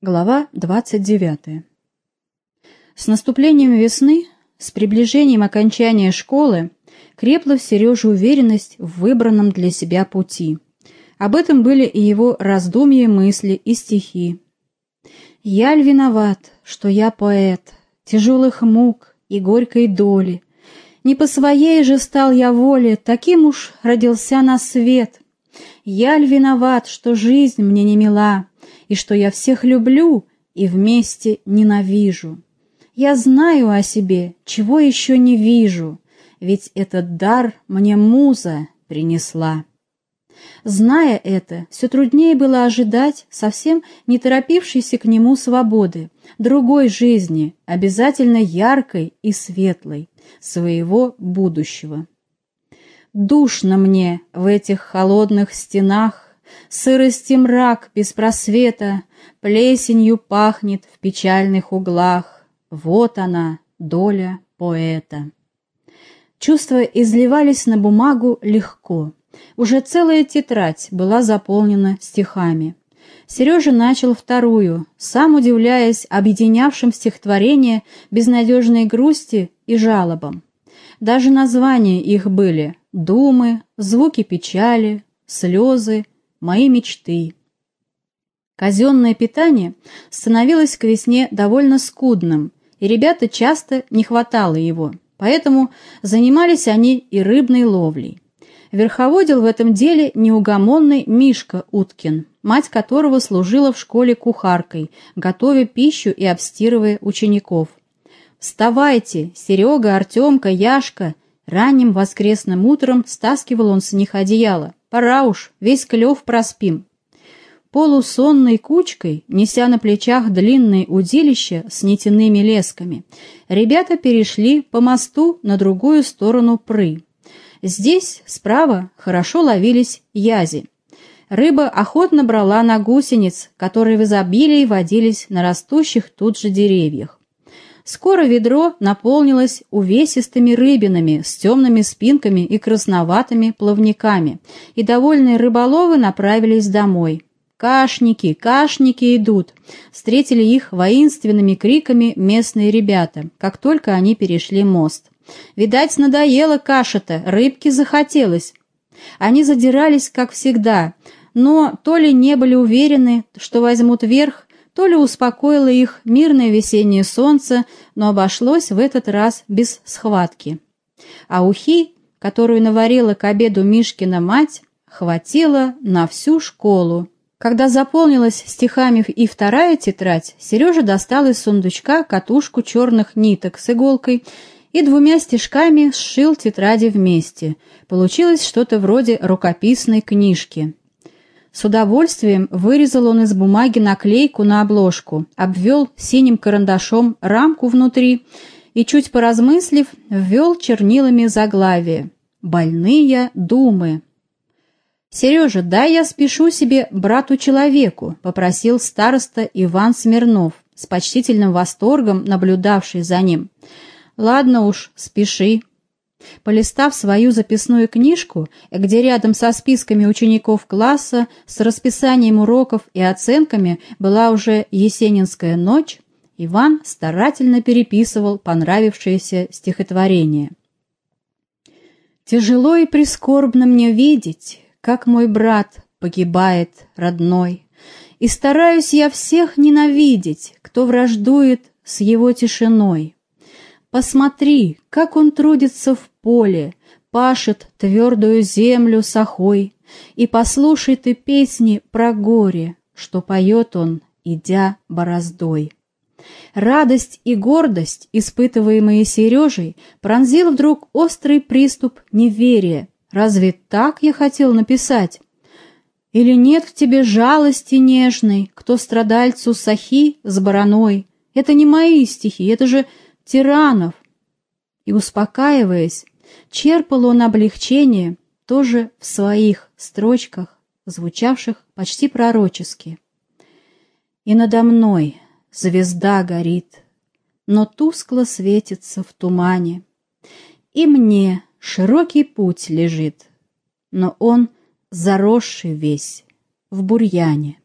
Глава 29. С наступлением весны, с приближением окончания школы, крепла в Сереже уверенность в выбранном для себя пути. Об этом были и его раздумья, мысли и стихи. «Я ль виноват, что я поэт, тяжелых мук и горькой доли? Не по своей же стал я воле, таким уж родился на свет. Я ль виноват, что жизнь мне не мила?» И что я всех люблю и вместе ненавижу. Я знаю о себе, чего еще не вижу, ведь этот дар мне муза принесла. Зная это, все труднее было ожидать совсем не торопившейся к нему свободы, другой жизни, обязательно яркой и светлой, своего будущего. Душно мне в этих холодных стенах, Сырости мрак без просвета, Плесенью пахнет в печальных углах. Вот она, доля поэта. Чувства изливались на бумагу легко. Уже целая тетрадь была заполнена стихами. Сережа начал вторую, сам удивляясь объединявшим стихотворение безнадежной грусти и жалобам. Даже названия их были «Думы», «Звуки печали», «Слезы», мои мечты. Казенное питание становилось к весне довольно скудным, и ребята часто не хватало его, поэтому занимались они и рыбной ловлей. Верховодил в этом деле неугомонный Мишка Уткин, мать которого служила в школе кухаркой, готовя пищу и обстирывая учеников. «Вставайте, Серега, Артемка, Яшка!» Ранним воскресным утром стаскивал он с них одеяло. Пора уж, весь клев проспим. Полусонной кучкой, неся на плечах длинные удилища с нитяными лесками, ребята перешли по мосту на другую сторону пры. Здесь, справа, хорошо ловились язи. Рыба охотно брала на гусениц, которые в изобилии водились на растущих тут же деревьях. Скоро ведро наполнилось увесистыми рыбинами с темными спинками и красноватыми плавниками, и довольные рыболовы направились домой. «Кашники! Кашники идут!» Встретили их воинственными криками местные ребята, как только они перешли мост. «Видать, надоело каша-то, рыбки захотелось!» Они задирались, как всегда, но то ли не были уверены, что возьмут верх, то ли успокоило их мирное весеннее солнце, но обошлось в этот раз без схватки. А ухи, которую наварила к обеду Мишкина мать, хватило на всю школу. Когда заполнилась стихами и вторая тетрадь, Сережа достал из сундучка катушку черных ниток с иголкой и двумя стежками сшил тетради вместе. Получилось что-то вроде рукописной книжки. С удовольствием вырезал он из бумаги наклейку на обложку, обвел синим карандашом рамку внутри и, чуть поразмыслив, ввел чернилами заглавие «Больные думы». «Сережа, дай я спешу себе брату-человеку», — попросил староста Иван Смирнов, с почтительным восторгом наблюдавший за ним. «Ладно уж, спеши», Полистав свою записную книжку, где рядом со списками учеников класса, с расписанием уроков и оценками была уже Есенинская ночь, Иван старательно переписывал понравившееся стихотворение. «Тяжело и прискорбно мне видеть, как мой брат погибает родной, и стараюсь я всех ненавидеть, кто враждует с его тишиной». Посмотри, как он трудится в поле, пашет твердую землю сахой, и послушай ты песни про горе, что поет он, идя бороздой. Радость и гордость, испытываемые Сережей, пронзил вдруг острый приступ неверия. Разве так я хотел написать? Или нет в тебе жалости нежной, кто страдальцу сахи с бараной? Это не мои стихи, это же тиранов. И, успокаиваясь, черпал он облегчение тоже в своих строчках, звучавших почти пророчески. «И надо мной звезда горит, но тускло светится в тумане, и мне широкий путь лежит, но он заросший весь в бурьяне».